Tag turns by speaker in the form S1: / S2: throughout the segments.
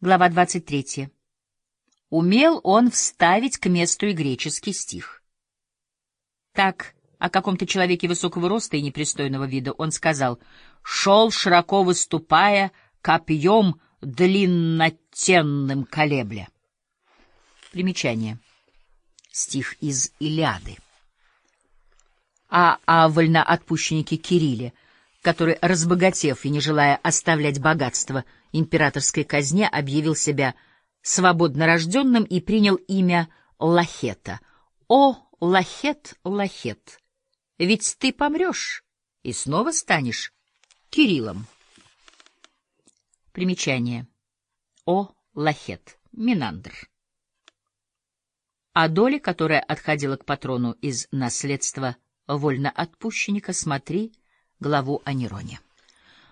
S1: Глава 23. Умел он вставить к месту и греческий стих. Так, о каком-то человеке высокого роста и непристойного вида он сказал «Шел, широко выступая, копьем длиннотенным колебля». Примечание. Стих из Илиады. А о вольноотпущеннике Кирилле — который, разбогатев и не желая оставлять богатство императорской казне, объявил себя свободно рожденным и принял имя Лахета. «О, Лахет, Лахет, ведь ты помрешь и снова станешь Кириллом». Примечание. О, Лахет, Минандр. О доле, которая отходила к патрону из наследства вольноотпущенника, смотри — главу о Нероне.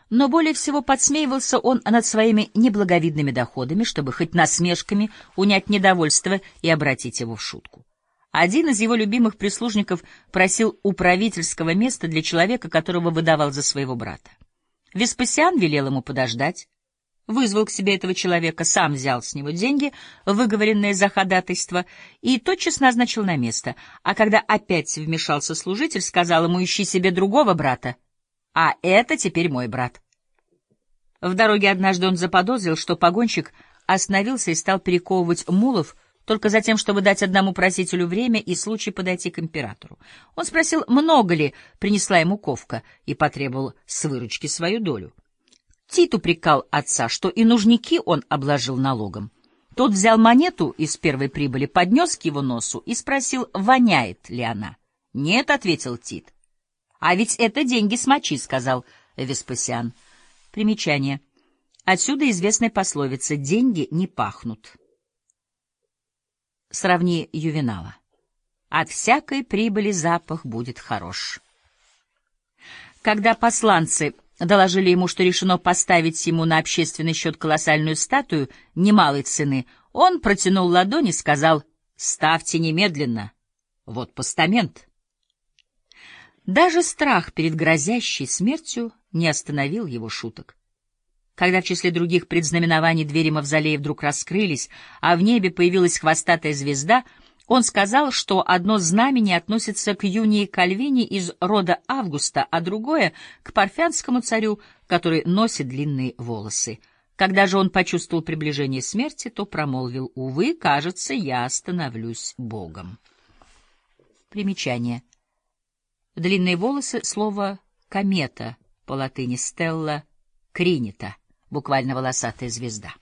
S1: Но более всего подсмеивался он над своими неблаговидными доходами, чтобы хоть насмешками унять недовольство и обратить его в шутку. Один из его любимых прислужников просил управительского места для человека, которого выдавал за своего брата. Веспасиан велел ему подождать, вызвал к себе этого человека, сам взял с него деньги, выговоренные за ходатайство, и тотчас назначил на место, а когда опять вмешался служитель, сказал ему «ищи себе другого брата», а это теперь мой брат. В дороге однажды он заподозрил, что погонщик остановился и стал перековывать мулов только за тем, чтобы дать одному просителю время и случай подойти к императору. Он спросил, много ли принесла ему ковка, и потребовал с выручки свою долю. Тит упрекал отца, что и нужники он обложил налогом. Тот взял монету из первой прибыли, поднес к его носу и спросил, воняет ли она. «Нет», — ответил Тит. А ведь это деньги с сказал Веспасиан. Примечание. Отсюда известная пословица «деньги не пахнут». Сравни Ювенала. От всякой прибыли запах будет хорош. Когда посланцы доложили ему, что решено поставить ему на общественный счет колоссальную статую немалой цены, он протянул ладонь и сказал «Ставьте немедленно, вот постамент». Даже страх перед грозящей смертью не остановил его шуток. Когда в числе других предзнаменований двери мавзолея вдруг раскрылись, а в небе появилась хвостатая звезда, он сказал, что одно знамение относится к Юнии Кальвини из рода Августа, а другое — к парфянскому царю, который носит длинные волосы. Когда же он почувствовал приближение смерти, то промолвил «Увы, кажется, я становлюсь Богом». Примечание — Длинные волосы — слово «комета» по латыни «стелла кринита», буквально «волосатая звезда».